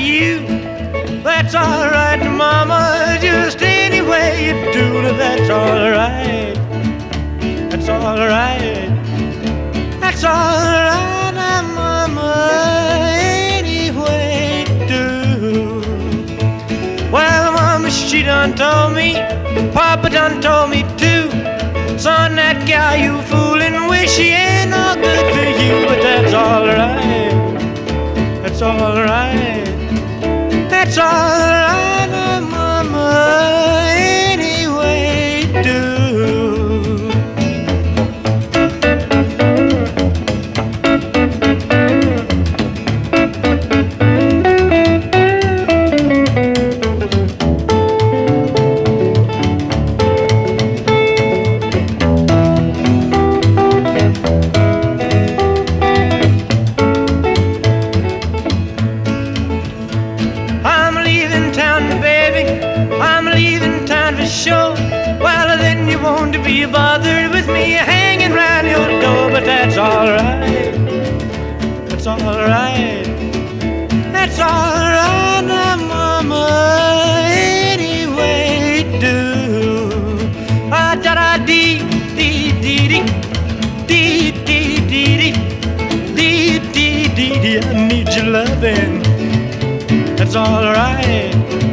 you. That's alright, Mama. Just any way you do that's alright. That's alright. That's alright, Mama. Any way you do. Well, Mama, she done told me. Papa done told me too. Son, that gal you fooling with, she ain't no good for you, but that's alright. That's alright. That's for. Well, then you won't be bothered with me hanging round your door, but that's alright. That's alright. That's alright, now, Mama. Anyway, do. Ah, da da dee, dee, dee, dee. Dee, dee, dee, dee. Dee, dee, dee, dee. I need your loving. That's alright.